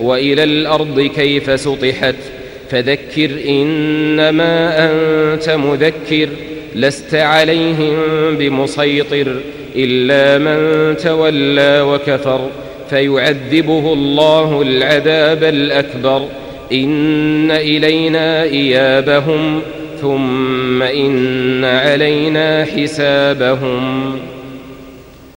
وإلى الأرض كيف سطحت؟ فذكر إنما أنت مذكر لست عليهم بمسيطر إلا من تولى وكفر فيعذبه الله العذاب الأكبر. إن إلينا إيابهم ثم إن علينا حسابهم.